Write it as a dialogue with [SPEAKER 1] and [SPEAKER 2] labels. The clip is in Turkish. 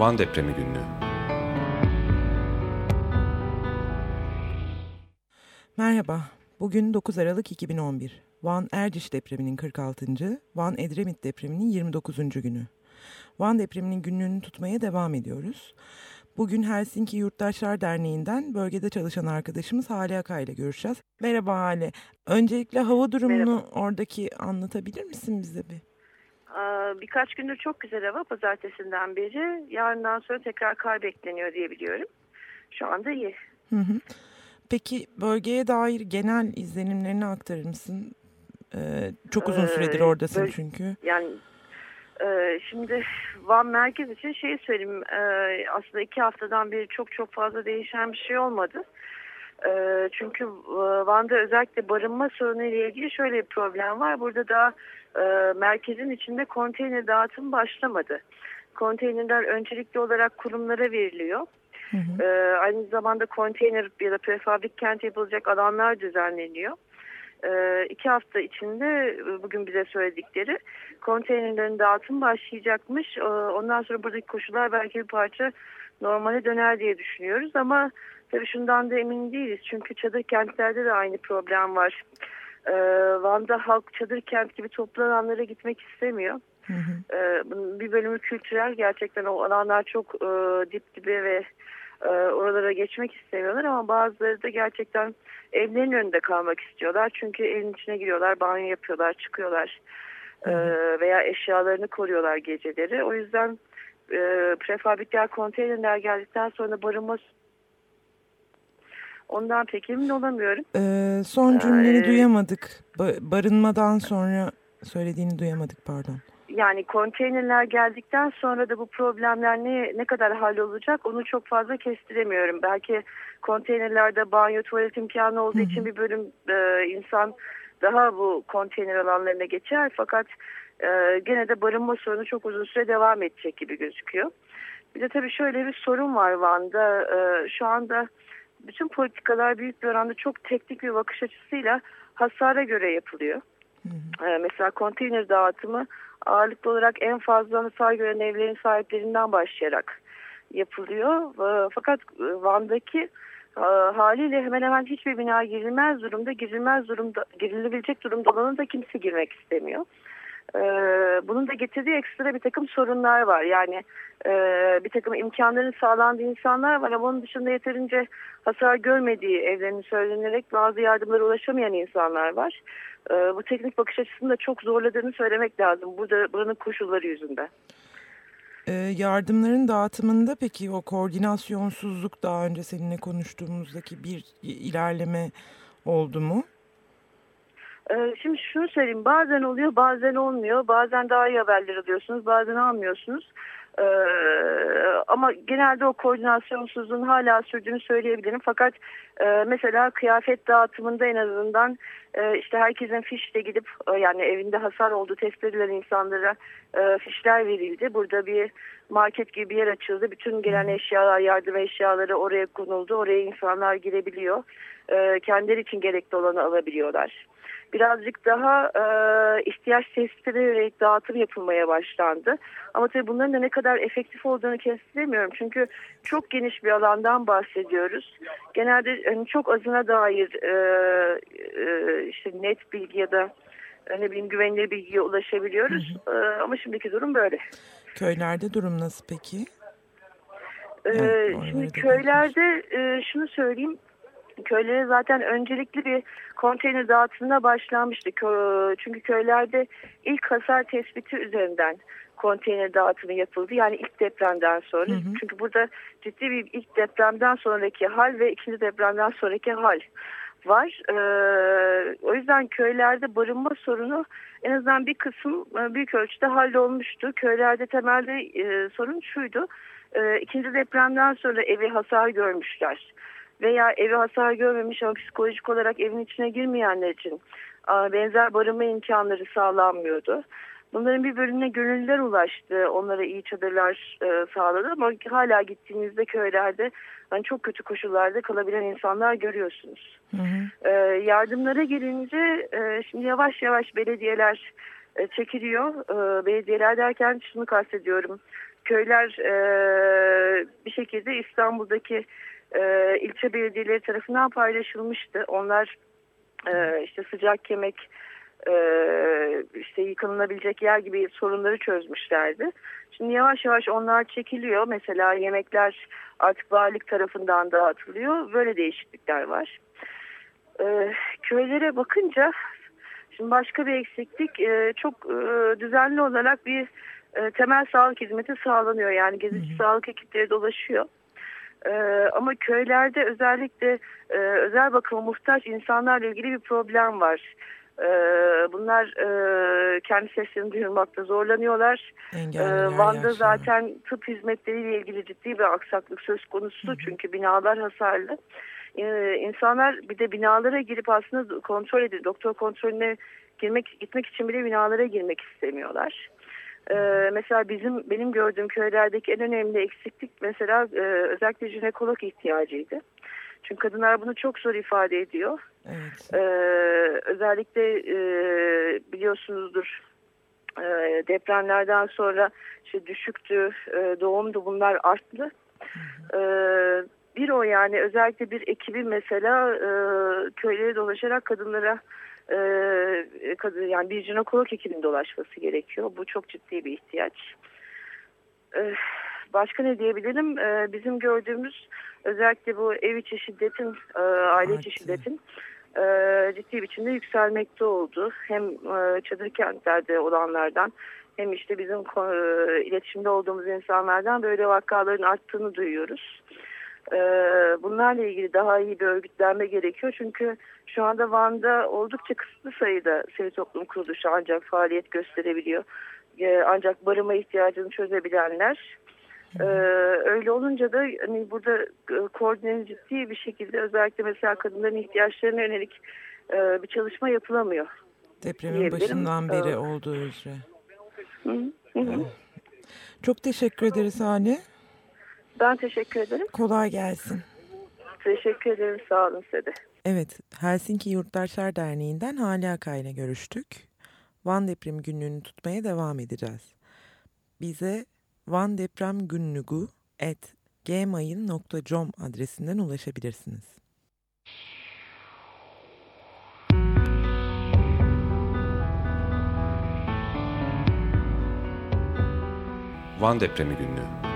[SPEAKER 1] Van Depremi Günlüğü
[SPEAKER 2] Merhaba, bugün 9 Aralık 2011. Van Erciş depreminin 46. Van Edremit depreminin 29. günü. Van depreminin günlüğünü tutmaya devam ediyoruz. Bugün Helsinki Yurttaşlar Derneği'nden bölgede çalışan arkadaşımız Hale Akay ile görüşeceğiz. Merhaba Hale. Öncelikle hava durumunu Merhaba. oradaki anlatabilir misin bize bir?
[SPEAKER 3] Birkaç gündür çok güzel hava pazartesinden beri. Yarından sonra tekrar kar bekleniyor diye biliyorum. Şu anda iyi.
[SPEAKER 2] Hı hı. Peki bölgeye dair genel izlenimlerini aktarır mısın? Ee, çok uzun süredir oradasın ee, çünkü.
[SPEAKER 3] Yani e, şimdi Van merkez için şeyi söyleyeyim. E, aslında iki haftadan beri çok çok fazla değişen bir şey olmadı. E, çünkü e, Van'da özellikle barınma sorunu ile ilgili şöyle bir problem var. Burada daha e, merkezin içinde konteyner dağıtım başlamadı. Konteynerler öncelikli olarak kurumlara veriliyor. Hı hı. E, aynı zamanda konteyner ya da prefabrik kent yapılacak alanlar düzenleniyor. E, iki hafta içinde e, bugün bize söyledikleri konteynerlerin dağıtım başlayacakmış. E, ondan sonra buradaki koşullar belki bir parça normale döner diye düşünüyoruz ama tabii şundan da emin değiliz. Çünkü çadır kentlerde de aynı problem var. E, Van'da halk çadır kent gibi toplu alanlara gitmek istemiyor. Hı hı. E, bir bölümü kültürel gerçekten o alanlar çok e, dip dibe ve e, oralara geçmek istemiyorlar ama bazıları da gerçekten evlerin önünde kalmak istiyorlar. Çünkü evin içine giriyorlar, banyo yapıyorlar, çıkıyorlar e, veya eşyalarını koruyorlar geceleri. O yüzden e, prefabrikler, konteynerler geldikten sonra barınma Ondan pek emin olamıyorum.
[SPEAKER 2] Ee, son cümleni ee, duyamadık. Ba barınmadan sonra söylediğini duyamadık pardon
[SPEAKER 3] yani konteynerler geldikten sonra da bu problemler ne, ne kadar hallolacak onu çok fazla kestiremiyorum. Belki konteynerlerde banyo tuvalet imkanı olduğu için bir bölüm e, insan daha bu konteyner alanlarına geçer fakat e, gene de barınma sorunu çok uzun süre devam edecek gibi gözüküyor. Bir de tabii şöyle bir sorun var Van'da. E, şu anda bütün politikalar büyük bir oranda çok teknik bir bakış açısıyla hasara göre yapılıyor. Hı hı. E, mesela konteyner dağıtımı ağırlıklı olarak en fazla hasar gören evlerin sahiplerinden başlayarak yapılıyor. Ee, fakat e, Van'daki e, haliyle hemen hemen hiçbir bina girilmez durumda, girilmez durumda, girilebilecek durumda olanı da kimse girmek istemiyor. Ee, bunun da getirdiği ekstra bir takım sorunlar var. Yani e, bir takım imkanların sağlandığı insanlar var ama onun dışında yeterince hasar görmediği evlerini söylenerek bazı yardımlara ulaşamayan insanlar var. Ee, bu teknik bakış açısını da çok zorladığını söylemek lazım. Burada buranın koşulları yüzünden.
[SPEAKER 2] E, yardımların dağıtımında peki o koordinasyonsuzluk daha önce seninle konuştuğumuzdaki bir ilerleme oldu mu?
[SPEAKER 3] Ee, şimdi şunu söyleyeyim bazen oluyor bazen olmuyor bazen daha iyi haberler alıyorsunuz bazen almıyorsunuz. Ee, ama genelde o koordinasyonsuzluğun hala sürdüğünü söyleyebilirim. Fakat e, mesela kıyafet dağıtımında en azından e, işte herkesin fişle gidip e, yani evinde hasar olduğu tespit edilen insanlara e, fişler verildi. Burada bir market gibi bir yer açıldı. Bütün gelen eşyalar, yardım eşyaları oraya konuldu. Oraya insanlar girebiliyor. E, kendileri için gerekli olanı alabiliyorlar birazcık daha e, ihtiyaç tespitine yönelik dağıtım yapılmaya başlandı. Ama tabii bunların da ne kadar efektif olduğunu kestiremiyorum. Çünkü çok geniş bir alandan bahsediyoruz. Genelde hani çok azına dair e, e, işte net bilgi ya da ne bileyim güvenilir bilgiye ulaşabiliyoruz. Hı hı. E, ama şimdiki durum böyle.
[SPEAKER 2] Köylerde durum nasıl peki?
[SPEAKER 3] Ee, şimdi köylerde e, şunu söyleyeyim köylere zaten öncelikli bir konteyner dağıtımına başlanmıştı. Çünkü köylerde ilk hasar tespiti üzerinden konteyner dağıtımı yapıldı. Yani ilk depremden sonra. Hı hı. Çünkü burada ciddi bir ilk depremden sonraki hal ve ikinci depremden sonraki hal var. Ee, o yüzden köylerde barınma sorunu en azından bir kısım e, büyük ölçüde hallolmuştu. Köylerde temelde e, sorun şuydu. E, ikinci depremden sonra evi hasar görmüşler veya evi hasar görmemiş ama psikolojik olarak evin içine girmeyenler için benzer barınma imkanları sağlanmıyordu. Bunların bir bölümüne gönüllüler ulaştı. Onlara iyi çadırlar e, sağladı ama hala gittiğinizde köylerde hani çok kötü koşullarda kalabilen insanlar görüyorsunuz. Hı hı. E, yardımlara gelince e, şimdi yavaş yavaş belediyeler e, çekiliyor. E, belediyeler derken şunu kastediyorum. köyler e, bir şekilde İstanbul'daki e, ilçe belediyeleri tarafından paylaşılmıştı. Onlar e, işte sıcak yemek, e, işte yıkanılabilecek yer gibi sorunları çözmüşlerdi. Şimdi yavaş yavaş onlar çekiliyor. Mesela yemekler artık valilik tarafından dağıtılıyor. Böyle değişiklikler var. E, köylere bakınca şimdi başka bir eksiklik e, çok e, düzenli olarak bir e, temel sağlık hizmeti sağlanıyor. Yani gezici sağlık ekipleri dolaşıyor. E, ama köylerde özellikle e, özel bakıma muhtaç insanlarla ilgili bir problem var. E, bunlar e, kendi seslerini duyurmakta zorlanıyorlar. E, Van'da zaten tıp hizmetleriyle ilgili ciddi bir aksaklık söz konusu. Hı hı. Çünkü binalar hasarlı. E, insanlar bir de binalara girip aslında kontrol edin, doktor kontrolüne girmek gitmek için bile binalara girmek istemiyorlar. Ee, mesela bizim benim gördüğüm köylerdeki en önemli eksiklik mesela e, özellikle jinekolog ihtiyacıydı. Çünkü kadınlar bunu çok zor ifade ediyor. Evet. Ee, özellikle e, biliyorsunuzdur e, depremlerden sonra işte düşüktü, e, doğumdu bunlar arttı. Hı hı. E, bir o yani özellikle bir ekibi mesela e, köylere dolaşarak kadınlara e, yani bir jinekolog ekibinin dolaşması gerekiyor. Bu çok ciddi bir ihtiyaç. E, başka ne diyebilirim? E, bizim gördüğümüz özellikle bu ev içi şiddetin, e, aile içi şiddetin e, ciddi biçimde yükselmekte oldu. Hem e, çadır kentlerde olanlardan hem işte bizim e, iletişimde olduğumuz insanlardan böyle vakaların arttığını duyuyoruz. E, bunlarla ilgili daha iyi bir örgütlenme gerekiyor. Çünkü şu anda Van'da oldukça kısıtlı sayıda sivil toplum kuruluşu ancak faaliyet gösterebiliyor. E, ancak barınma ihtiyacını çözebilenler. Ee, öyle olunca da hani burada e, koordineli ciddi bir şekilde özellikle mesela kadınların ihtiyaçlarına yönelik e, bir çalışma yapılamıyor.
[SPEAKER 2] Depremin başından beri ee, olduğu üzere. Hı hı. Çok teşekkür ederiz Hane.
[SPEAKER 3] Ben teşekkür ederim.
[SPEAKER 2] Kolay gelsin.
[SPEAKER 3] Teşekkür ederim. Sağ olun size de.
[SPEAKER 2] Evet, Helsinki Yurttaşlar Derneği'nden Hali Aka ile görüştük. Van depremi günlüğünü tutmaya devam edeceğiz. Bize Van Deprem Günlüğü at gmail.com adresinden ulaşabilirsiniz.
[SPEAKER 1] Van Depremi Günlüğü